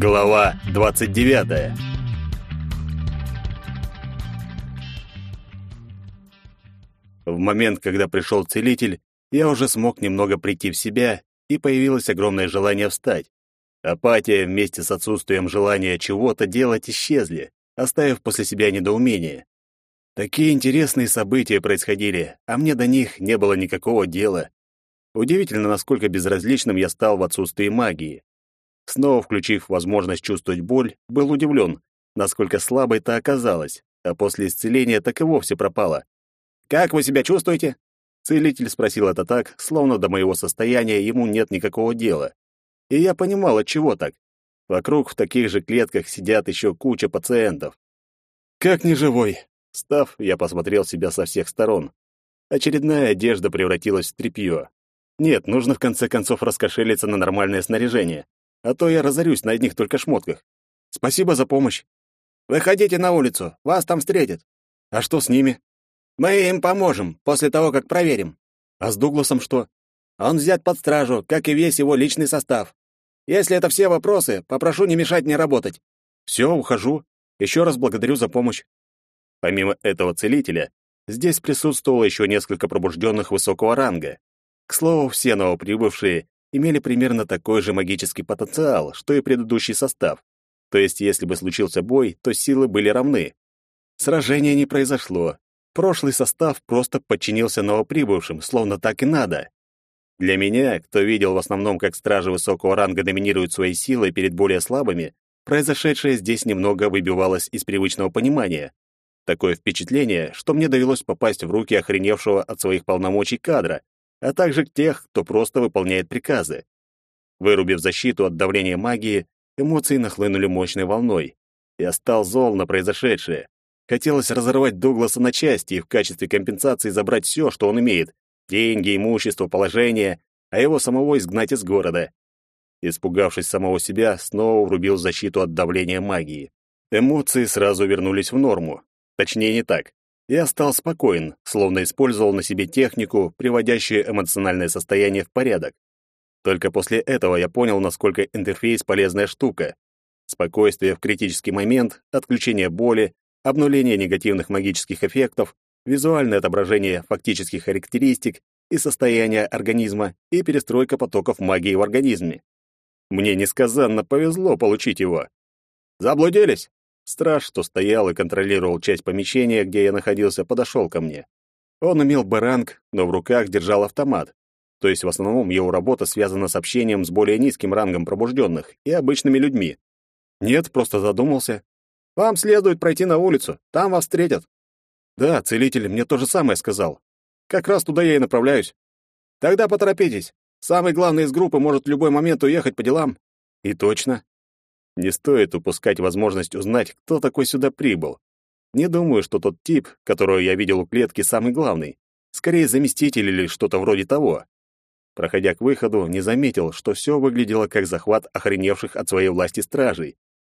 Глава 29. В момент, когда пришел целитель, я уже смог немного прийти в себя, и появилось огромное желание встать. Апатия вместе с отсутствием желания чего-то делать исчезли, оставив после себя недоумение. Такие интересные события происходили, а мне до них не было никакого дела. Удивительно, насколько безразличным я стал в отсутствии магии. Снова включив возможность чувствовать боль, был удивлен, насколько слабой та оказалась, а после исцеления так и вовсе пропала. «Как вы себя чувствуете?» Целитель спросил это так, словно до моего состояния ему нет никакого дела. И я понимал, от чего так. Вокруг в таких же клетках сидят еще куча пациентов. «Как не живой?» Став, я посмотрел себя со всех сторон. Очередная одежда превратилась в тряпье. Нет, нужно в конце концов раскошелиться на нормальное снаряжение а то я разорюсь на одних только шмотках. Спасибо за помощь. Выходите на улицу, вас там встретят. А что с ними? Мы им поможем после того, как проверим. А с Дугласом что? Он взят под стражу, как и весь его личный состав. Если это все вопросы, попрошу не мешать мне работать. Все, ухожу. Еще раз благодарю за помощь. Помимо этого целителя, здесь присутствовало еще несколько пробужденных высокого ранга. К слову, все новоприбывшие имели примерно такой же магический потенциал, что и предыдущий состав. То есть, если бы случился бой, то силы были равны. Сражения не произошло. Прошлый состав просто подчинился новоприбывшим, словно так и надо. Для меня, кто видел в основном, как стражи высокого ранга доминируют своей силой перед более слабыми, произошедшее здесь немного выбивалось из привычного понимания. Такое впечатление, что мне довелось попасть в руки охреневшего от своих полномочий кадра, а также тех, кто просто выполняет приказы. Вырубив защиту от давления магии, эмоции нахлынули мощной волной. Я стал зол на произошедшее. Хотелось разорвать Дугласа на части и в качестве компенсации забрать все, что он имеет — деньги, имущество, положение, а его самого изгнать из города. Испугавшись самого себя, снова врубил защиту от давления магии. Эмоции сразу вернулись в норму. Точнее, не так. Я стал спокоен, словно использовал на себе технику, приводящую эмоциональное состояние в порядок. Только после этого я понял, насколько интерфейс полезная штука. Спокойствие в критический момент, отключение боли, обнуление негативных магических эффектов, визуальное отображение фактических характеристик и состояния организма и перестройка потоков магии в организме. Мне несказанно повезло получить его. Заблудились? Страж, что стоял и контролировал часть помещения, где я находился, подошел ко мне. Он имел баранг, но в руках держал автомат. То есть в основном его работа связана с общением с более низким рангом пробужденных и обычными людьми. Нет, просто задумался. Вам следует пройти на улицу, там вас встретят. Да, целитель мне то же самое сказал. Как раз туда я и направляюсь. Тогда поторопитесь. Самый главный из группы может в любой момент уехать по делам. И точно. Не стоит упускать возможность узнать, кто такой сюда прибыл. Не думаю, что тот тип, которого я видел у клетки, самый главный. Скорее, заместитель или что-то вроде того. Проходя к выходу, не заметил, что все выглядело как захват охреневших от своей власти стражей.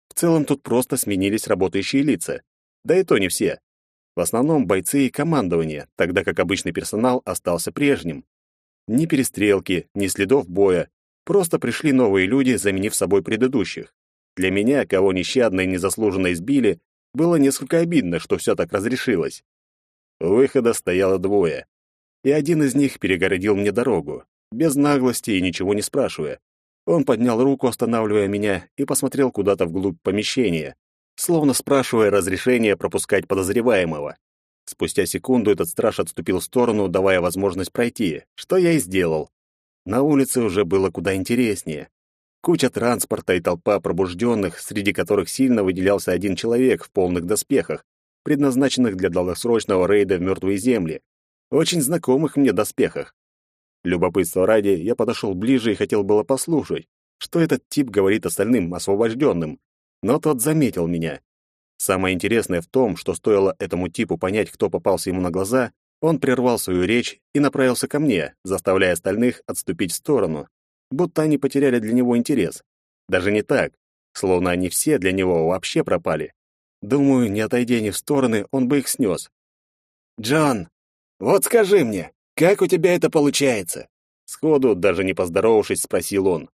В целом тут просто сменились работающие лица. Да и то не все. В основном бойцы и командование, тогда как обычный персонал остался прежним. Ни перестрелки, ни следов боя. Просто пришли новые люди, заменив собой предыдущих. Для меня, кого нещадно и незаслуженно избили, было несколько обидно, что все так разрешилось. У выхода стояло двое, и один из них перегородил мне дорогу, без наглости и ничего не спрашивая. Он поднял руку, останавливая меня, и посмотрел куда-то вглубь помещения, словно спрашивая разрешения пропускать подозреваемого. Спустя секунду этот страж отступил в сторону, давая возможность пройти, что я и сделал. На улице уже было куда интереснее. Куча транспорта и толпа пробужденных, среди которых сильно выделялся один человек в полных доспехах, предназначенных для долгосрочного рейда в мертвые земли, очень знакомых мне доспехах. Любопытство ради, я подошел ближе и хотел было послушать, что этот тип говорит остальным освобожденным, но тот заметил меня. Самое интересное в том, что стоило этому типу понять, кто попался ему на глаза, он прервал свою речь и направился ко мне, заставляя остальных отступить в сторону будто они потеряли для него интерес. Даже не так, словно они все для него вообще пропали. Думаю, не отойдя ни в стороны, он бы их снес. «Джон, вот скажи мне, как у тебя это получается?» Сходу, даже не поздоровавшись, спросил он.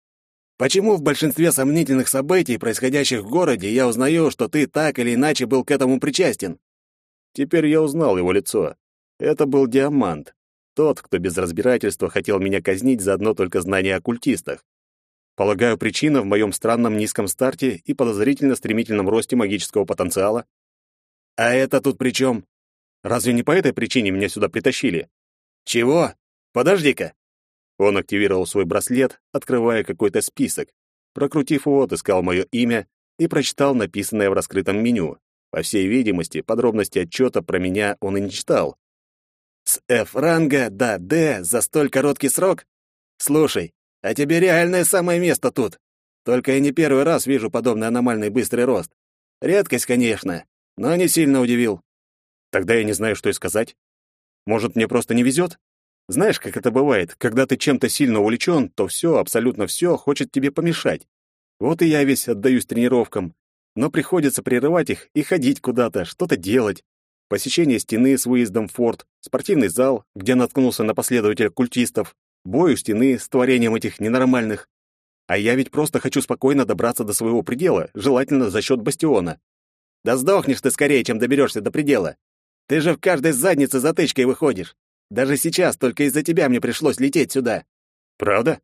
Почему в большинстве сомнительных событий, происходящих в городе, я узнаю, что ты так или иначе был к этому причастен? Теперь я узнал его лицо. Это был Диамант, тот, кто без разбирательства хотел меня казнить за одно только знание о культистах. Полагаю, причина в моем странном низком старте и подозрительно стремительном росте магического потенциала. А это тут при чем? Разве не по этой причине меня сюда притащили? Чего? Подожди-ка. Он активировал свой браслет, открывая какой-то список. Прокрутив его, отыскал мое имя и прочитал написанное в раскрытом меню. По всей видимости, подробности отчета про меня он и не читал. С F-ранга до D за столь короткий срок? Слушай, а тебе реальное самое место тут. Только я не первый раз вижу подобный аномальный быстрый рост. Редкость, конечно, но не сильно удивил. Тогда я не знаю, что и сказать. Может, мне просто не везет? Знаешь, как это бывает, когда ты чем-то сильно увлечен, то все, абсолютно все, хочет тебе помешать. Вот и я весь отдаюсь тренировкам, но приходится прерывать их и ходить куда-то, что-то делать. Посещение стены с выездом в форт, спортивный зал, где наткнулся на последователя культистов, бой у стены с творением этих ненормальных. А я ведь просто хочу спокойно добраться до своего предела, желательно за счет бастиона. Да сдохнешь ты скорее, чем доберешься до предела. Ты же в каждой заднице затычкой выходишь. Даже сейчас только из-за тебя мне пришлось лететь сюда. Правда?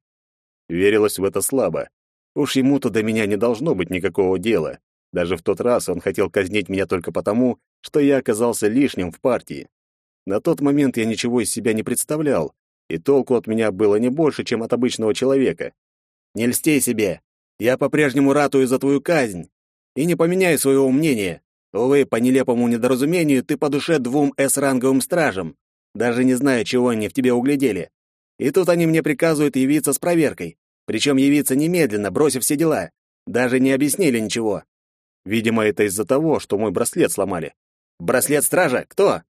Верилось в это слабо. Уж ему-то до меня не должно быть никакого дела. Даже в тот раз он хотел казнить меня только потому, что я оказался лишним в партии. На тот момент я ничего из себя не представлял, и толку от меня было не больше, чем от обычного человека. Не льсти себе. Я по-прежнему ратую за твою казнь. И не поменяю своего мнения. Увы, по нелепому недоразумению, ты по душе двум С-ранговым стражам даже не зная, чего они в тебе углядели. И тут они мне приказывают явиться с проверкой, причем явиться немедленно, бросив все дела. Даже не объяснили ничего. Видимо, это из-за того, что мой браслет сломали. Браслет стража? Кто?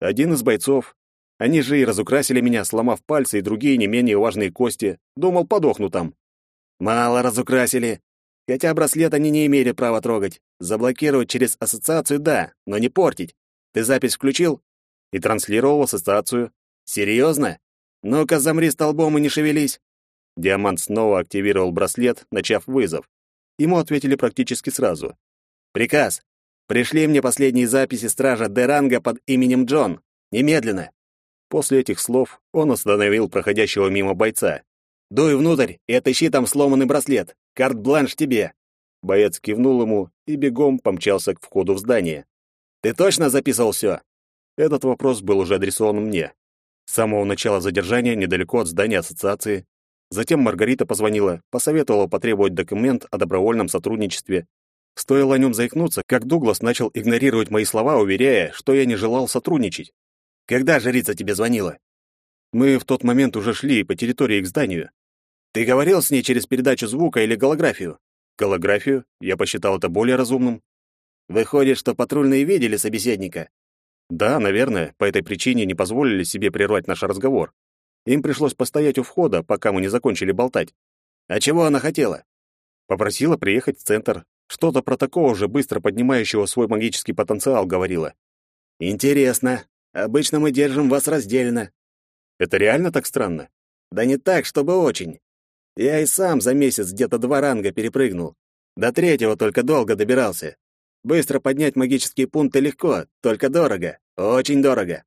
Один из бойцов. Они же и разукрасили меня, сломав пальцы и другие не менее важные кости. Думал, подохну там. Мало разукрасили. Хотя браслет они не имели права трогать. Заблокировать через ассоциацию — да, но не портить. Ты запись включил? и транслировал ассоциацию. Серьезно? Ну-ка, замри столбом и не шевелись. Диамант снова активировал браслет, начав вызов. Ему ответили практически сразу. Приказ. Пришли мне последние записи стража Деранга под именем Джон. Немедленно. После этих слов он остановил проходящего мимо бойца. «Дуй внутрь и отыщи там сломанный браслет. Карт-бланш тебе». Боец кивнул ему и бегом помчался к входу в здание. «Ты точно записывал все?» Этот вопрос был уже адресован мне. С самого начала задержания недалеко от здания ассоциации. Затем Маргарита позвонила, посоветовала потребовать документ о добровольном сотрудничестве. Стоило о нем заикнуться, как Дуглас начал игнорировать мои слова, уверяя, что я не желал сотрудничать. «Когда жрица тебе звонила?» Мы в тот момент уже шли по территории к зданию. «Ты говорил с ней через передачу звука или голографию?» «Голографию? Я посчитал это более разумным». «Выходит, что патрульные видели собеседника?» Да, наверное, по этой причине не позволили себе прервать наш разговор. Им пришлось постоять у входа, пока мы не закончили болтать. А чего она хотела? Попросила приехать в центр. Что-то про такого же быстро поднимающего свой магический потенциал говорила. Интересно. Обычно мы держим вас раздельно. Это реально так странно? Да не так, чтобы очень. Я и сам за месяц где-то два ранга перепрыгнул. До третьего только долго добирался. Быстро поднять магические пункты легко, только дорого. Очень дорого.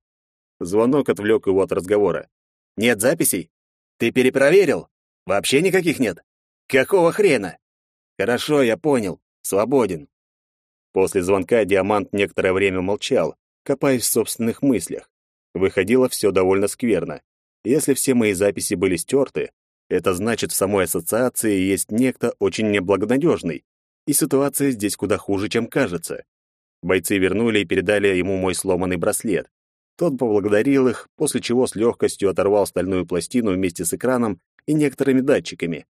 Звонок отвлек его от разговора. Нет записей? Ты перепроверил? Вообще никаких нет? Какого хрена? Хорошо, я понял. Свободен. После звонка Диамант некоторое время молчал, копаясь в собственных мыслях. Выходило все довольно скверно. Если все мои записи были стерты, это значит, в самой ассоциации есть некто очень неблагонадежный, и ситуация здесь куда хуже, чем кажется. Бойцы вернули и передали ему мой сломанный браслет. Тот поблагодарил их, после чего с легкостью оторвал стальную пластину вместе с экраном и некоторыми датчиками.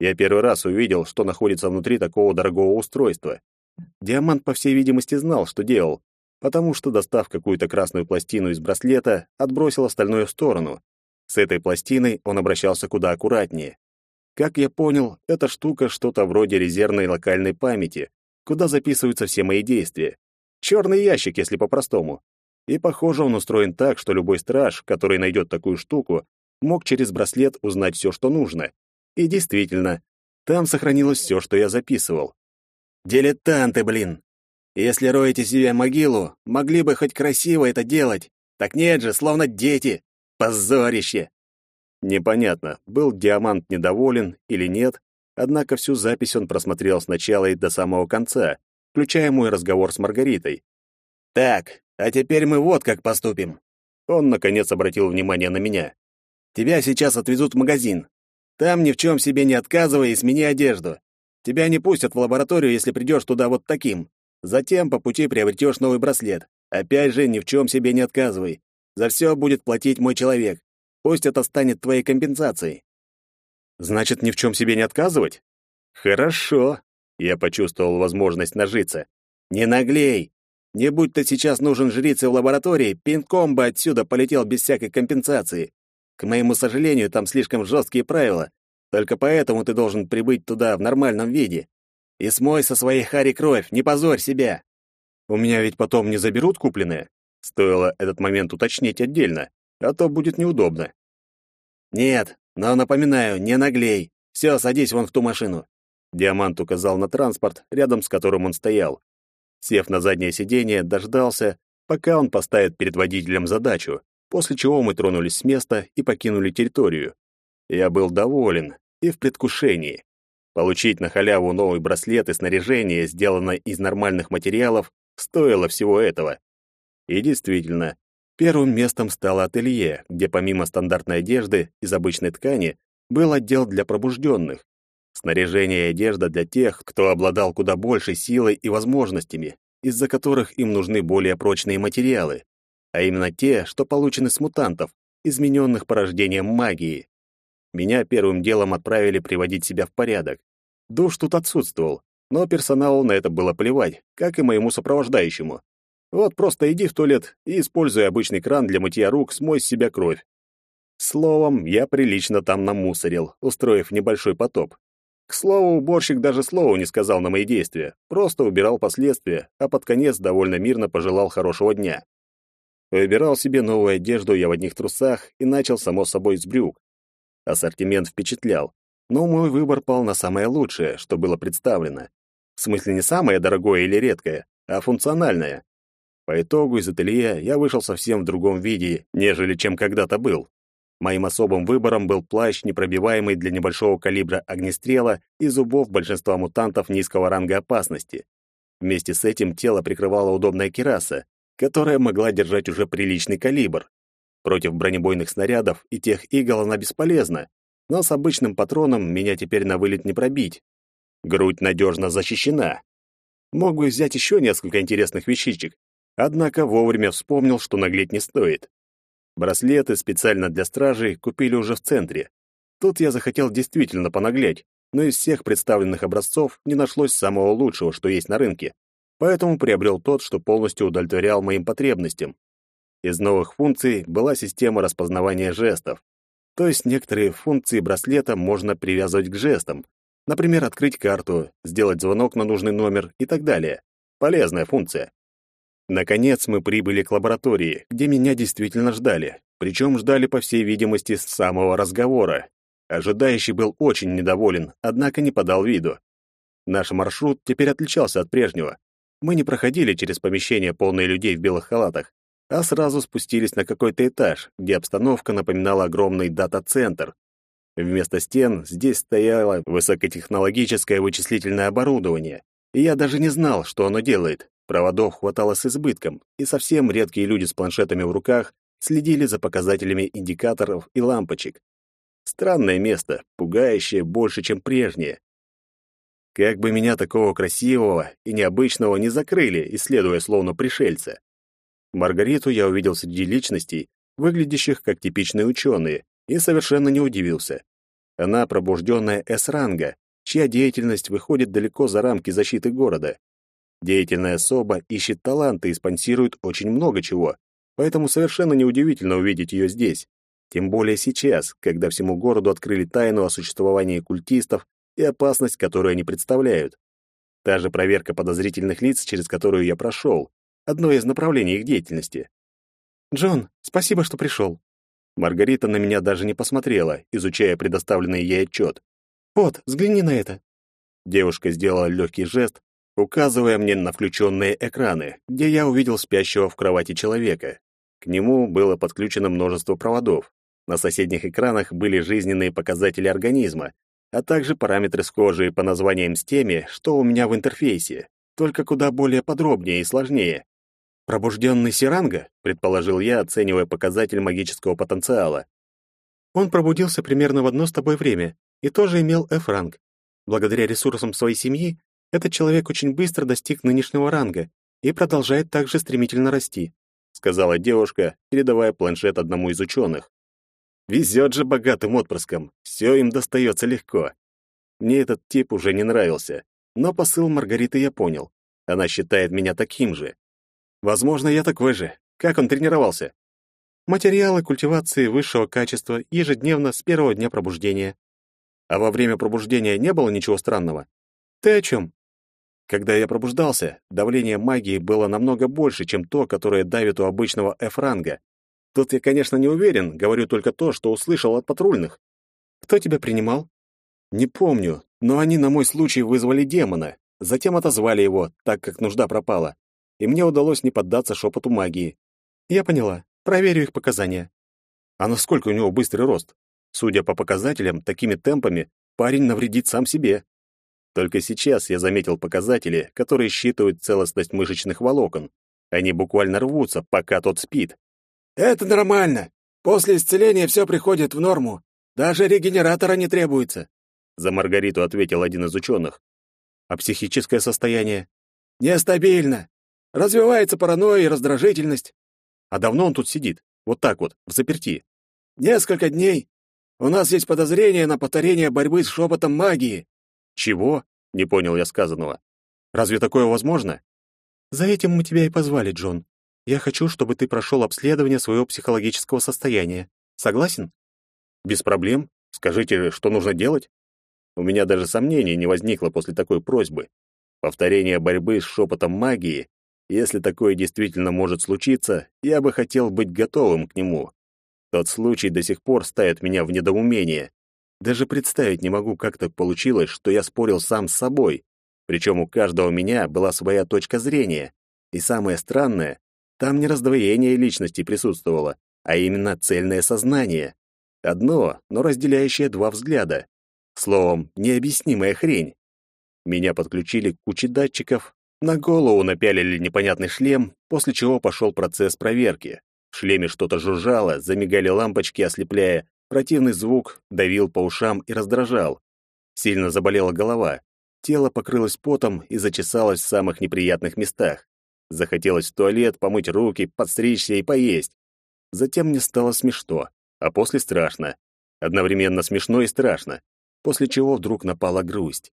Я первый раз увидел, что находится внутри такого дорогого устройства. Диамант, по всей видимости, знал, что делал, потому что, достав какую-то красную пластину из браслета, отбросил остальную в сторону. С этой пластиной он обращался куда аккуратнее. Как я понял, эта штука что-то вроде резервной локальной памяти, куда записываются все мои действия. Черный ящик, если по-простому. И, похоже, он устроен так, что любой страж, который найдет такую штуку, мог через браслет узнать все, что нужно. И действительно, Там сохранилось все, что я записывал. «Дилетанты, блин! Если роете себе могилу, могли бы хоть красиво это делать. Так нет же, словно дети. Позорище!» Непонятно, был Диамант недоволен или нет, однако всю запись он просмотрел сначала и до самого конца, включая мой разговор с Маргаритой. «Так, а теперь мы вот как поступим». Он, наконец, обратил внимание на меня. «Тебя сейчас отвезут в магазин. Там ни в чем себе не отказывай и смени одежду. Тебя не пустят в лабораторию, если придешь туда вот таким. Затем по пути приобретешь новый браслет. Опять же, ни в чем себе не отказывай. За все будет платить мой человек. Пусть это станет твоей компенсацией. Значит, ни в чем себе не отказывать? Хорошо. Я почувствовал возможность нажиться. Не наглей. Не будь ты сейчас нужен жрице в лаборатории, пинком бы отсюда полетел без всякой компенсации. К моему сожалению, там слишком жесткие правила. Только поэтому ты должен прибыть туда в нормальном виде. И смой со своей хари кровь, не позорь себя. У меня ведь потом не заберут купленное. Стоило этот момент уточнить отдельно а то будет неудобно. Нет, но напоминаю, не наглей. Все, садись вон в ту машину. Диамант указал на транспорт, рядом с которым он стоял. Сев на заднее сиденье, дождался, пока он поставит перед водителем задачу, после чего мы тронулись с места и покинули территорию. Я был доволен и в предвкушении. Получить на халяву новый браслет и снаряжение, сделанное из нормальных материалов, стоило всего этого. И действительно, Первым местом стало ателье, где помимо стандартной одежды из обычной ткани был отдел для пробужденных. Снаряжение и одежда для тех, кто обладал куда большей силой и возможностями, из-за которых им нужны более прочные материалы, а именно те, что получены с мутантов, измененных порождением магии. Меня первым делом отправили приводить себя в порядок. Душ тут отсутствовал, но персоналу на это было плевать, как и моему сопровождающему. Вот просто иди в туалет и, используя обычный кран для мытья рук, смой с себя кровь. Словом, я прилично там намусорил, устроив небольшой потоп. К слову, уборщик даже слова не сказал на мои действия, просто убирал последствия, а под конец довольно мирно пожелал хорошего дня. Выбирал себе новую одежду я в одних трусах и начал, само собой, с брюк. Ассортимент впечатлял, но мой выбор пал на самое лучшее, что было представлено. В смысле не самое дорогое или редкое, а функциональное. По итогу из ателье я вышел совсем в другом виде, нежели чем когда-то был. Моим особым выбором был плащ, непробиваемый для небольшого калибра огнестрела и зубов большинства мутантов низкого ранга опасности. Вместе с этим тело прикрывала удобная кираса, которая могла держать уже приличный калибр. Против бронебойных снарядов и тех игл она бесполезна, но с обычным патроном меня теперь на вылет не пробить. Грудь надежно защищена. Мог бы взять еще несколько интересных вещичек, Однако вовремя вспомнил, что наглеть не стоит. Браслеты специально для стражей купили уже в центре. Тут я захотел действительно понаглеть, но из всех представленных образцов не нашлось самого лучшего, что есть на рынке. Поэтому приобрел тот, что полностью удовлетворял моим потребностям. Из новых функций была система распознавания жестов. То есть некоторые функции браслета можно привязывать к жестам. Например, открыть карту, сделать звонок на нужный номер и так далее. Полезная функция. Наконец мы прибыли к лаборатории, где меня действительно ждали. Причем ждали, по всей видимости, с самого разговора. Ожидающий был очень недоволен, однако не подал виду. Наш маршрут теперь отличался от прежнего. Мы не проходили через помещение, полное людей в белых халатах, а сразу спустились на какой-то этаж, где обстановка напоминала огромный дата-центр. Вместо стен здесь стояло высокотехнологическое вычислительное оборудование, и я даже не знал, что оно делает. Проводов хватало с избытком, и совсем редкие люди с планшетами в руках следили за показателями индикаторов и лампочек. Странное место, пугающее больше, чем прежнее. Как бы меня такого красивого и необычного не закрыли, исследуя словно пришельца. Маргариту я увидел среди личностей, выглядящих как типичные ученые, и совершенно не удивился. Она пробужденная С-ранга, чья деятельность выходит далеко за рамки защиты города. Деятельная особа ищет таланты и спонсирует очень много чего, поэтому совершенно неудивительно увидеть ее здесь. Тем более сейчас, когда всему городу открыли тайну о существовании культистов и опасность, которую они представляют. Та же проверка подозрительных лиц, через которую я прошел, одно из направлений их деятельности. «Джон, спасибо, что пришел». Маргарита на меня даже не посмотрела, изучая предоставленный ей отчет. Вот, взгляни на это. Девушка сделала легкий жест, указывая мне на включенные экраны, где я увидел спящего в кровати человека. К нему было подключено множество проводов. На соседних экранах были жизненные показатели организма, а также параметры схожие по названиям с теми, что у меня в интерфейсе, только куда более подробнее и сложнее. «Пробужденный Сиранга», — предположил я, оценивая показатель магического потенциала. Он пробудился примерно в одно с тобой время и тоже имел F-ранг. Благодаря ресурсам своей семьи этот человек очень быстро достиг нынешнего ранга и продолжает также стремительно расти», — сказала девушка, передавая планшет одному из ученых. «Везет же богатым отпрыскам, все им достается легко». Мне этот тип уже не нравился, но посыл Маргариты я понял. Она считает меня таким же. Возможно, я такой же. Как он тренировался? Материалы культивации высшего качества ежедневно с первого дня пробуждения. А во время пробуждения не было ничего странного? Ты о чем? Когда я пробуждался, давление магии было намного больше, чем то, которое давит у обычного F-ранга. Тут я, конечно, не уверен, говорю только то, что услышал от патрульных. Кто тебя принимал? Не помню, но они на мой случай вызвали демона, затем отозвали его, так как нужда пропала, и мне удалось не поддаться шепоту магии. Я поняла. Проверю их показания. А насколько у него быстрый рост? Судя по показателям, такими темпами парень навредит сам себе. Только сейчас я заметил показатели, которые считывают целостность мышечных волокон. Они буквально рвутся, пока тот спит. «Это нормально. После исцеления все приходит в норму. Даже регенератора не требуется», — за Маргариту ответил один из ученых. «А психическое состояние?» «Нестабильно. Развивается паранойя и раздражительность». «А давно он тут сидит? Вот так вот, в заперти?» «Несколько дней. У нас есть подозрение на повторение борьбы с шепотом магии». «Чего?» — не понял я сказанного. «Разве такое возможно?» «За этим мы тебя и позвали, Джон. Я хочу, чтобы ты прошел обследование своего психологического состояния. Согласен?» «Без проблем. Скажите, что нужно делать?» У меня даже сомнений не возникло после такой просьбы. Повторение борьбы с шепотом магии, если такое действительно может случиться, я бы хотел быть готовым к нему. Тот случай до сих пор ставит меня в недоумение. Даже представить не могу, как так получилось, что я спорил сам с собой. Причем у каждого меня была своя точка зрения. И самое странное, там не раздвоение личности присутствовало, а именно цельное сознание. Одно, но разделяющее два взгляда. Словом, необъяснимая хрень. Меня подключили к куче датчиков, на голову напялили непонятный шлем, после чего пошел процесс проверки. В шлеме что-то жужжало, замигали лампочки, ослепляя, Противный звук давил по ушам и раздражал. Сильно заболела голова. Тело покрылось потом и зачесалось в самых неприятных местах. Захотелось в туалет, помыть руки, подстричься и поесть. Затем мне стало смешно, а после страшно. Одновременно смешно и страшно, после чего вдруг напала грусть.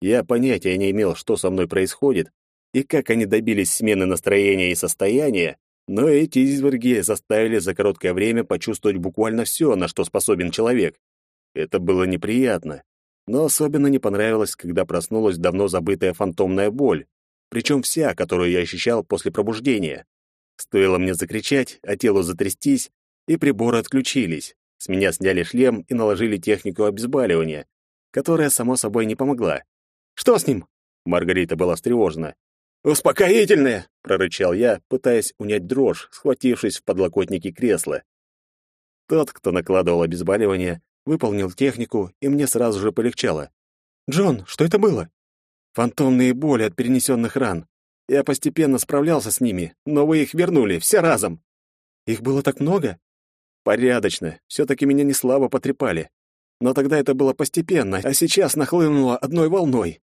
Я понятия не имел, что со мной происходит, и как они добились смены настроения и состояния, но эти изверги заставили за короткое время почувствовать буквально все, на что способен человек. Это было неприятно, но особенно не понравилось, когда проснулась давно забытая фантомная боль, причем вся, которую я ощущал после пробуждения. Стоило мне закричать, а телу затрястись, и приборы отключились. С меня сняли шлем и наложили технику обезболивания, которая, само собой, не помогла. «Что с ним?» Маргарита была встревожена. «Успокоительное!» — прорычал я, пытаясь унять дрожь, схватившись в подлокотники кресла. Тот, кто накладывал обезболивание, выполнил технику, и мне сразу же полегчало. «Джон, что это было?» «Фантомные боли от перенесенных ран. Я постепенно справлялся с ними, но вы их вернули, все разом». «Их было так много?» «Порядочно. Все-таки меня не слабо потрепали. Но тогда это было постепенно, а сейчас нахлынуло одной волной.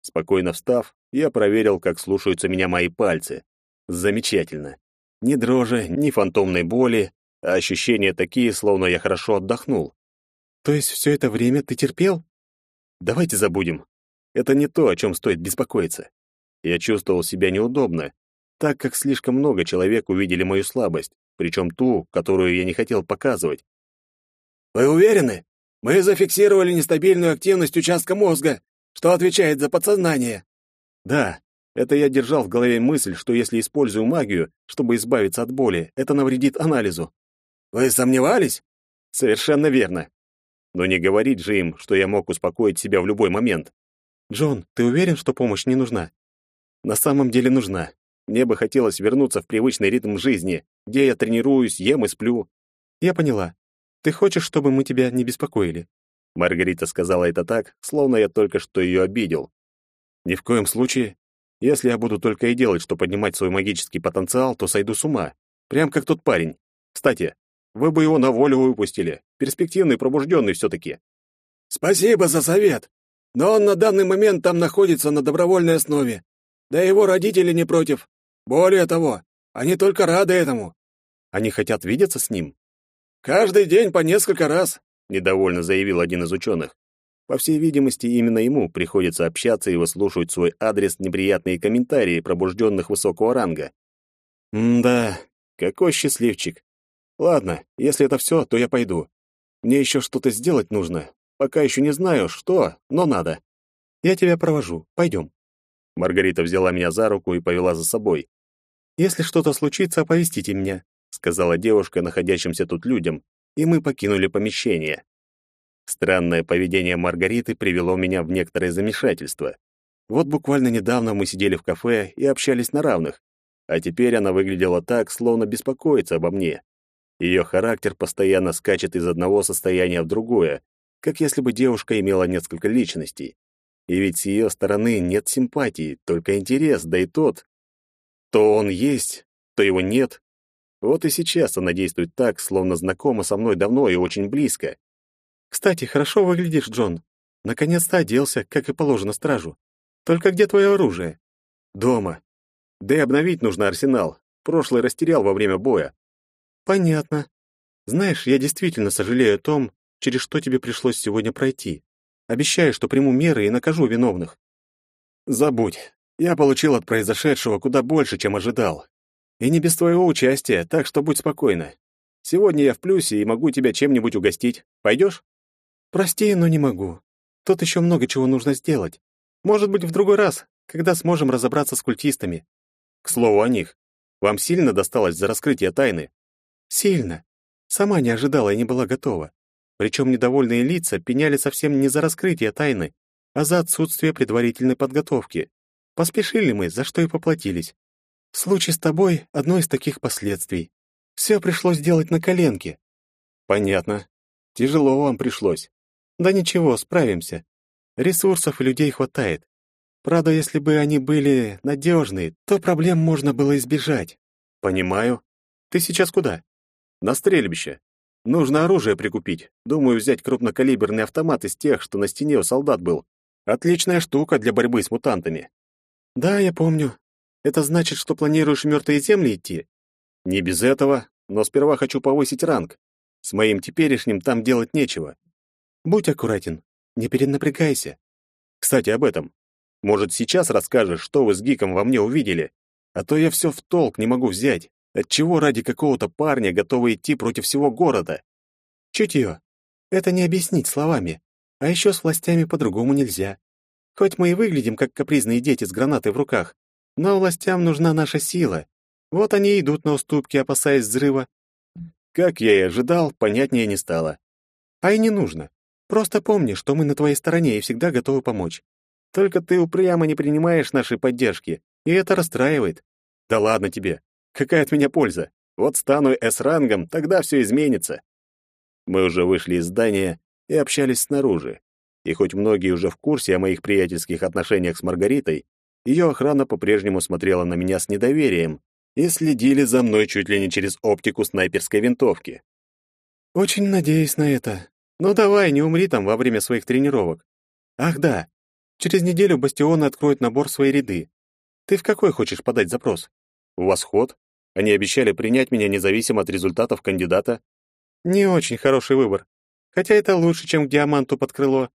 Спокойно встав, я проверил, как слушаются меня мои пальцы. Замечательно. Ни дрожи, ни фантомной боли, а ощущения такие, словно я хорошо отдохнул. То есть все это время ты терпел? Давайте забудем. Это не то, о чем стоит беспокоиться. Я чувствовал себя неудобно, так как слишком много человек увидели мою слабость, причем ту, которую я не хотел показывать. «Вы уверены? Мы зафиксировали нестабильную активность участка мозга что отвечает за подсознание. Да, это я держал в голове мысль, что если использую магию, чтобы избавиться от боли, это навредит анализу. Вы сомневались? Совершенно верно. но не говорить же им, что я мог успокоить себя в любой момент. «Джон, ты уверен, что помощь не нужна?» «На самом деле нужна. Мне бы хотелось вернуться в привычный ритм жизни, где я тренируюсь, ем и сплю». «Я поняла. Ты хочешь, чтобы мы тебя не беспокоили?» Маргарита сказала это так, словно я только что ее обидел. «Ни в коем случае. Если я буду только и делать, что поднимать свой магический потенциал, то сойду с ума. Прям как тот парень. Кстати, вы бы его на волю выпустили. Перспективный, пробужденный все-таки. Спасибо за совет. Но он на данный момент там находится на добровольной основе. Да и его родители не против. Более того, они только рады этому. Они хотят видеться с ним? Каждый день по несколько раз, недовольно заявил один из ученых. По всей видимости, именно ему приходится общаться и выслушивать свой адрес неприятные комментарии пробужденных высокого ранга. М-да, какой счастливчик. Ладно, если это все, то я пойду. Мне еще что-то сделать нужно. Пока еще не знаю, что, но надо. Я тебя провожу. Пойдем. Маргарита взяла меня за руку и повела за собой. Если что-то случится, оповестите меня, сказала девушка находящимся тут людям, и мы покинули помещение. Странное поведение Маргариты привело меня в некоторое замешательство. Вот буквально недавно мы сидели в кафе и общались на равных, а теперь она выглядела так, словно беспокоится обо мне. Ее характер постоянно скачет из одного состояния в другое, как если бы девушка имела несколько личностей. И ведь с ее стороны нет симпатии, только интерес, да и тот. То он есть, то его нет. Вот и сейчас она действует так, словно знакома со мной давно и очень близко. «Кстати, хорошо выглядишь, Джон. Наконец-то оделся, как и положено стражу. Только где твое оружие?» «Дома. Да и обновить нужно арсенал. Прошлый растерял во время боя. Понятно. Знаешь, я действительно сожалею о том, через что тебе пришлось сегодня пройти. Обещаю, что приму меры и накажу виновных. Забудь. Я получил от произошедшего куда больше, чем ожидал. И не без твоего участия, так что будь спокойна. Сегодня я в плюсе и могу тебя чем-нибудь угостить. Пойдешь? Прости, но не могу. Тут еще много чего нужно сделать. Может быть, в другой раз, когда сможем разобраться с культистами. К слову о них. Вам сильно досталось за раскрытие тайны? Сильно. Сама не ожидала и не была готова. Причем недовольные лица пеняли совсем не за раскрытие тайны, а за отсутствие предварительной подготовки. Поспешили мы, за что и поплатились. Случай с тобой — одно из таких последствий. Все пришлось делать на коленке. Понятно. Тяжело вам пришлось. Да ничего, справимся. Ресурсов и людей хватает. Правда, если бы они были надежные, то проблем можно было избежать. Понимаю. Ты сейчас куда? На стрельбище. Нужно оружие прикупить. Думаю, взять крупнокалиберный автомат из тех, что на стене у солдат был. Отличная штука для борьбы с мутантами. Да, я помню. Это значит, что планируешь в мертвые земли идти? Не без этого, но сперва хочу повысить ранг. С моим теперешним там делать нечего. Будь аккуратен, не перенапрягайся. Кстати, об этом. Может, сейчас расскажешь, что вы с Гиком во мне увидели? А то я все в толк не могу взять. Отчего ради какого-то парня готовы идти против всего города? Чутье. Это не объяснить словами. А еще с властями по-другому нельзя. Хоть мы и выглядим как капризные дети с гранатой в руках, но властям нужна наша сила. Вот они и идут на уступки, опасаясь взрыва. Как я и ожидал, понятнее не стало. А и не нужно. Просто помни, что мы на твоей стороне и всегда готовы помочь. Только ты упрямо не принимаешь нашей поддержки, и это расстраивает. Да ладно тебе. Какая от меня польза? Вот стану С-рангом, тогда все изменится. Мы уже вышли из здания и общались снаружи. И хоть многие уже в курсе о моих приятельских отношениях с Маргаритой, ее охрана по-прежнему смотрела на меня с недоверием и следили за мной чуть ли не через оптику снайперской винтовки. «Очень надеюсь на это. Ну давай, не умри там во время своих тренировок. Ах да, через неделю бастионы откроют набор в свои ряды. Ты в какой хочешь подать запрос? Восход? Они обещали принять меня независимо от результатов кандидата. Не очень хороший выбор. Хотя это лучше, чем к диаманту под крыло.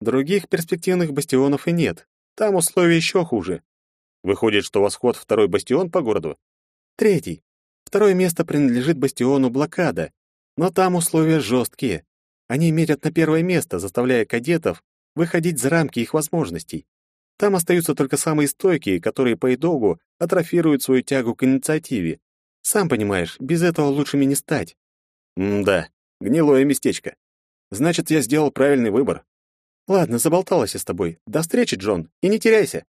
Других перспективных бастионов и нет. Там условия еще хуже. Выходит, что восход второй бастион по городу? Третий. Второе место принадлежит бастиону блокада. Но там условия жесткие. Они мерят на первое место, заставляя кадетов выходить за рамки их возможностей. Там остаются только самые стойкие, которые по итогу атрофируют свою тягу к инициативе. Сам понимаешь, без этого лучше мне не стать. М-да, гнилое местечко. Значит, я сделал правильный выбор. Ладно, заболталась я с тобой. До встречи, Джон, и не теряйся.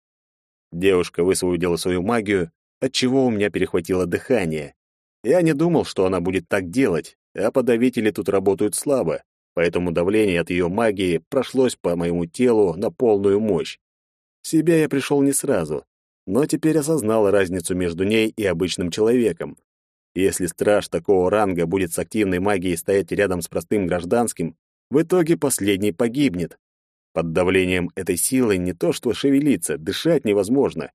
Девушка высвободила свою магию, отчего у меня перехватило дыхание. Я не думал, что она будет так делать, а подавители тут работают слабо, поэтому давление от ее магии прошлось по моему телу на полную мощь. Себя я пришел не сразу, но теперь осознал разницу между ней и обычным человеком. Если страж такого ранга будет с активной магией стоять рядом с простым гражданским, в итоге последний погибнет. Под давлением этой силы не то что шевелиться, дышать невозможно.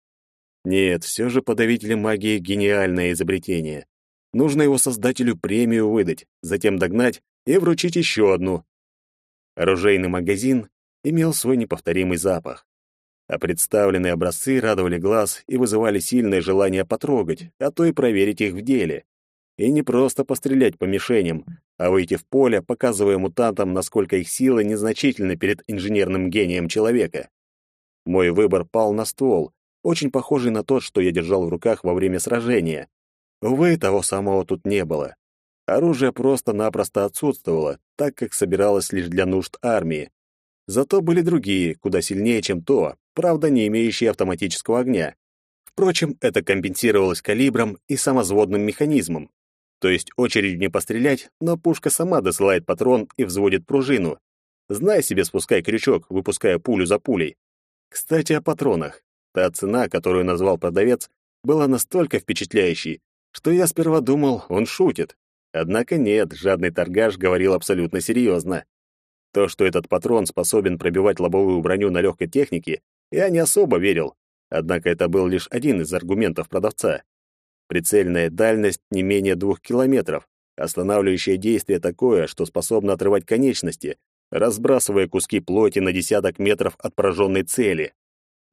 Нет, все же подавитель магии — гениальное изобретение. Нужно его создателю премию выдать, затем догнать и вручить еще одну. Оружейный магазин имел свой неповторимый запах. А представленные образцы радовали глаз и вызывали сильное желание потрогать, а то и проверить их в деле. И не просто пострелять по мишеням, а выйти в поле, показывая мутантам, насколько их сила незначительна перед инженерным гением человека. Мой выбор пал на ствол, очень похожий на тот, что я держал в руках во время сражения. Увы, того самого тут не было. Оружие просто-напросто отсутствовало, так как собиралось лишь для нужд армии. Зато были другие, куда сильнее, чем то, правда, не имеющие автоматического огня. Впрочем, это компенсировалось калибром и самозводным механизмом. То есть очередь не пострелять, но пушка сама досылает патрон и взводит пружину. Знай себе, спускай крючок, выпуская пулю за пулей. Кстати, о патронах. Та цена, которую назвал продавец, была настолько впечатляющей, что я сперва думал, он шутит. Однако нет, жадный торгаш говорил абсолютно серьезно. То, что этот патрон способен пробивать лобовую броню на легкой технике, я не особо верил. Однако это был лишь один из аргументов продавца. Прицельная дальность не менее двух километров, останавливающее действие такое, что способно отрывать конечности, разбрасывая куски плоти на десяток метров от пораженной цели.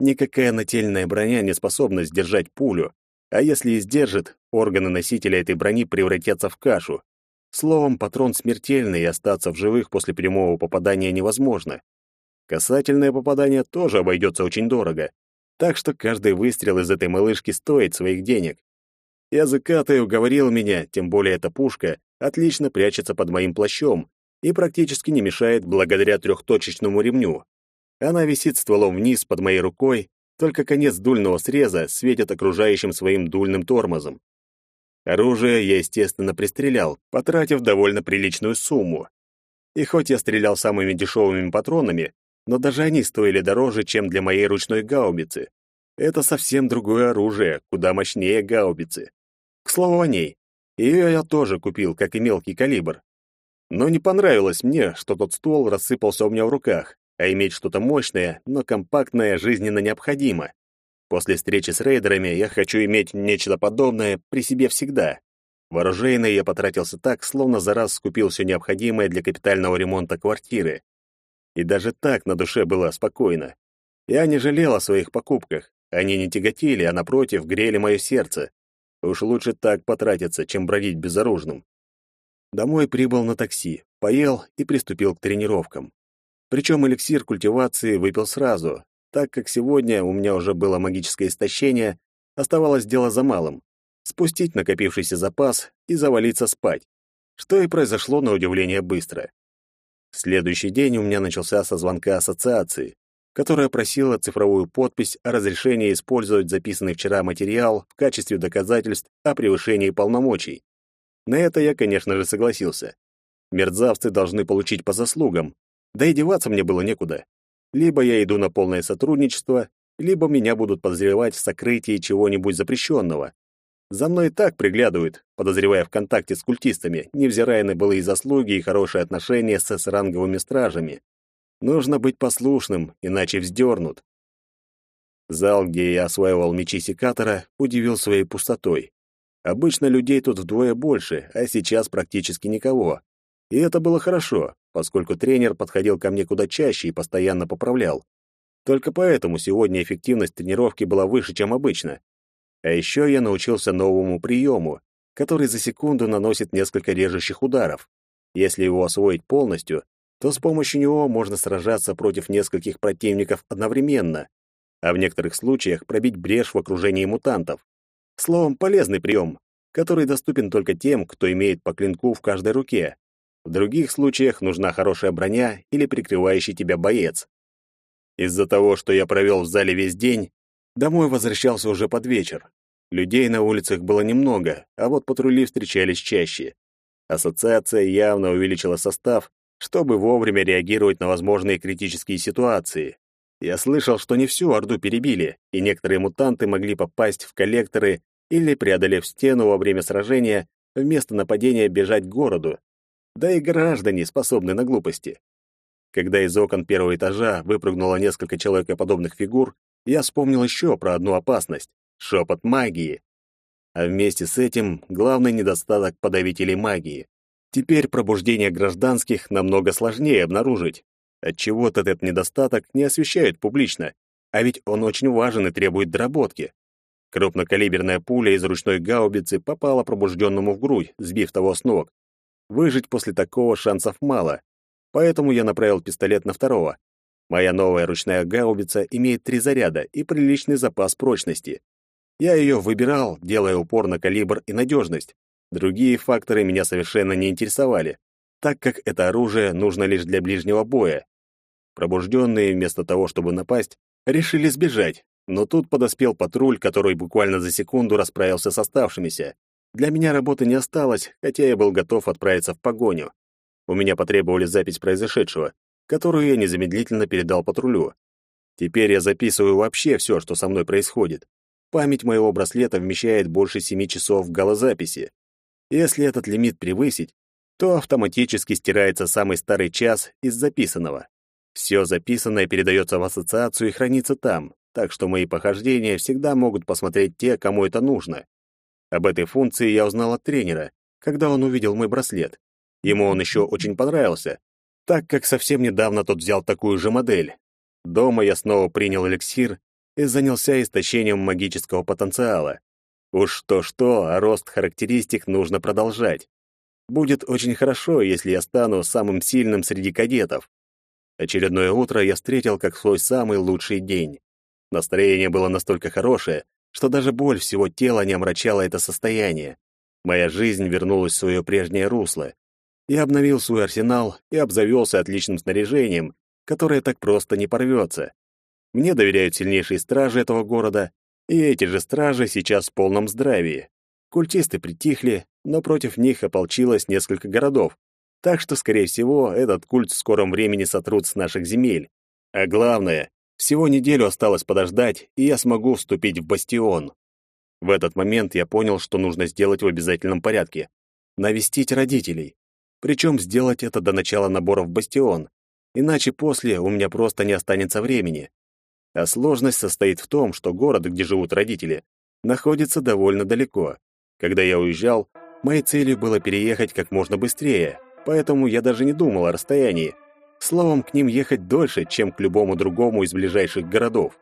Никакая нательная броня не способна сдержать пулю, а если и сдержит, органы носителя этой брони превратятся в кашу. Словом, патрон смертельный, и остаться в живых после прямого попадания невозможно. Касательное попадание тоже обойдется очень дорого, так что каждый выстрел из этой малышки стоит своих денег. Языкатый уговорил меня, тем более эта пушка отлично прячется под моим плащом и практически не мешает благодаря трехточечному ремню. Она висит стволом вниз под моей рукой, только конец дульного среза светит окружающим своим дульным тормозом. Оружие я, естественно, пристрелял, потратив довольно приличную сумму. И хоть я стрелял самыми дешевыми патронами, но даже они стоили дороже, чем для моей ручной гаубицы. Это совсем другое оружие, куда мощнее гаубицы. К слову о ней. Ее я тоже купил, как и мелкий калибр. Но не понравилось мне, что тот ствол рассыпался у меня в руках, а иметь что-то мощное, но компактное жизненно необходимо. После встречи с рейдерами я хочу иметь нечто подобное при себе всегда. Вооружейно я потратился так, словно за раз скупил все необходимое для капитального ремонта квартиры. И даже так на душе было спокойно. Я не жалел о своих покупках. Они не тяготили, а напротив, грели мое сердце. Уж лучше так потратиться, чем бродить безоружным. Домой прибыл на такси, поел и приступил к тренировкам. Причем эликсир культивации выпил сразу, так как сегодня у меня уже было магическое истощение, оставалось дело за малым — спустить накопившийся запас и завалиться спать, что и произошло на удивление быстро. Следующий день у меня начался со звонка ассоциации которая просила цифровую подпись о разрешении использовать записанный вчера материал в качестве доказательств о превышении полномочий. На это я, конечно же, согласился. Мерзавцы должны получить по заслугам, да и деваться мне было некуда. Либо я иду на полное сотрудничество, либо меня будут подозревать в сокрытии чего-нибудь запрещенного. За мной и так приглядывают, подозревая в контакте с культистами, невзирая на былые заслуги и хорошие отношения с с-ранговыми стражами. Нужно быть послушным, иначе вздернут. Зал, где я осваивал мечи секатора, удивил своей пустотой. Обычно людей тут вдвое больше, а сейчас практически никого. И это было хорошо, поскольку тренер подходил ко мне куда чаще и постоянно поправлял. Только поэтому сегодня эффективность тренировки была выше, чем обычно. А еще я научился новому приему, который за секунду наносит несколько режущих ударов. Если его освоить полностью, то с помощью него можно сражаться против нескольких противников одновременно, а в некоторых случаях пробить брешь в окружении мутантов. Словом, полезный прием, который доступен только тем, кто имеет по клинку в каждой руке. В других случаях нужна хорошая броня или прикрывающий тебя боец. Из-за того, что я провел в зале весь день, домой возвращался уже под вечер. Людей на улицах было немного, а вот патрули встречались чаще. Ассоциация явно увеличила состав, чтобы вовремя реагировать на возможные критические ситуации. Я слышал, что не всю Орду перебили, и некоторые мутанты могли попасть в коллекторы или, преодолев стену во время сражения, вместо нападения бежать к городу. Да и граждане способны на глупости. Когда из окон первого этажа выпрыгнуло несколько человекоподобных фигур, я вспомнил еще про одну опасность — шепот магии. А вместе с этим главный недостаток подавителей магии. Теперь пробуждение гражданских намного сложнее обнаружить. Отчего-то этот недостаток не освещают публично, а ведь он очень важен и требует доработки. Крупнокалиберная пуля из ручной гаубицы попала пробужденному в грудь, сбив того с ног. Выжить после такого шансов мало, поэтому я направил пистолет на второго. Моя новая ручная гаубица имеет три заряда и приличный запас прочности. Я ее выбирал, делая упор на калибр и надежность. Другие факторы меня совершенно не интересовали, так как это оружие нужно лишь для ближнего боя. Пробужденные, вместо того, чтобы напасть, решили сбежать, но тут подоспел патруль, который буквально за секунду расправился с оставшимися. Для меня работы не осталось, хотя я был готов отправиться в погоню. У меня потребовали запись произошедшего, которую я незамедлительно передал патрулю. Теперь я записываю вообще все, что со мной происходит. Память моего браслета вмещает больше семи часов голозаписи. Если этот лимит превысить, то автоматически стирается самый старый час из записанного. Все записанное передается в ассоциацию и хранится там, так что мои похождения всегда могут посмотреть те, кому это нужно. Об этой функции я узнал от тренера, когда он увидел мой браслет. Ему он еще очень понравился, так как совсем недавно тот взял такую же модель. Дома я снова принял эликсир и занялся истощением магического потенциала. Уж то-что, а рост характеристик нужно продолжать. Будет очень хорошо, если я стану самым сильным среди кадетов. Очередное утро я встретил как свой самый лучший день. Настроение было настолько хорошее, что даже боль всего тела не омрачала это состояние. Моя жизнь вернулась в свое прежнее русло. Я обновил свой арсенал и обзавелся отличным снаряжением, которое так просто не порвется. Мне доверяют сильнейшие стражи этого города, и эти же стражи сейчас в полном здравии. Культисты притихли, но против них ополчилось несколько городов, так что, скорее всего, этот культ в скором времени сотрут с наших земель. А главное, всего неделю осталось подождать, и я смогу вступить в бастион. В этот момент я понял, что нужно сделать в обязательном порядке. Навестить родителей. Причем сделать это до начала набора в бастион. Иначе после у меня просто не останется времени. А сложность состоит в том, что город, где живут родители, находится довольно далеко. Когда я уезжал, моей целью было переехать как можно быстрее, поэтому я даже не думал о расстоянии. Словом, к ним ехать дольше, чем к любому другому из ближайших городов.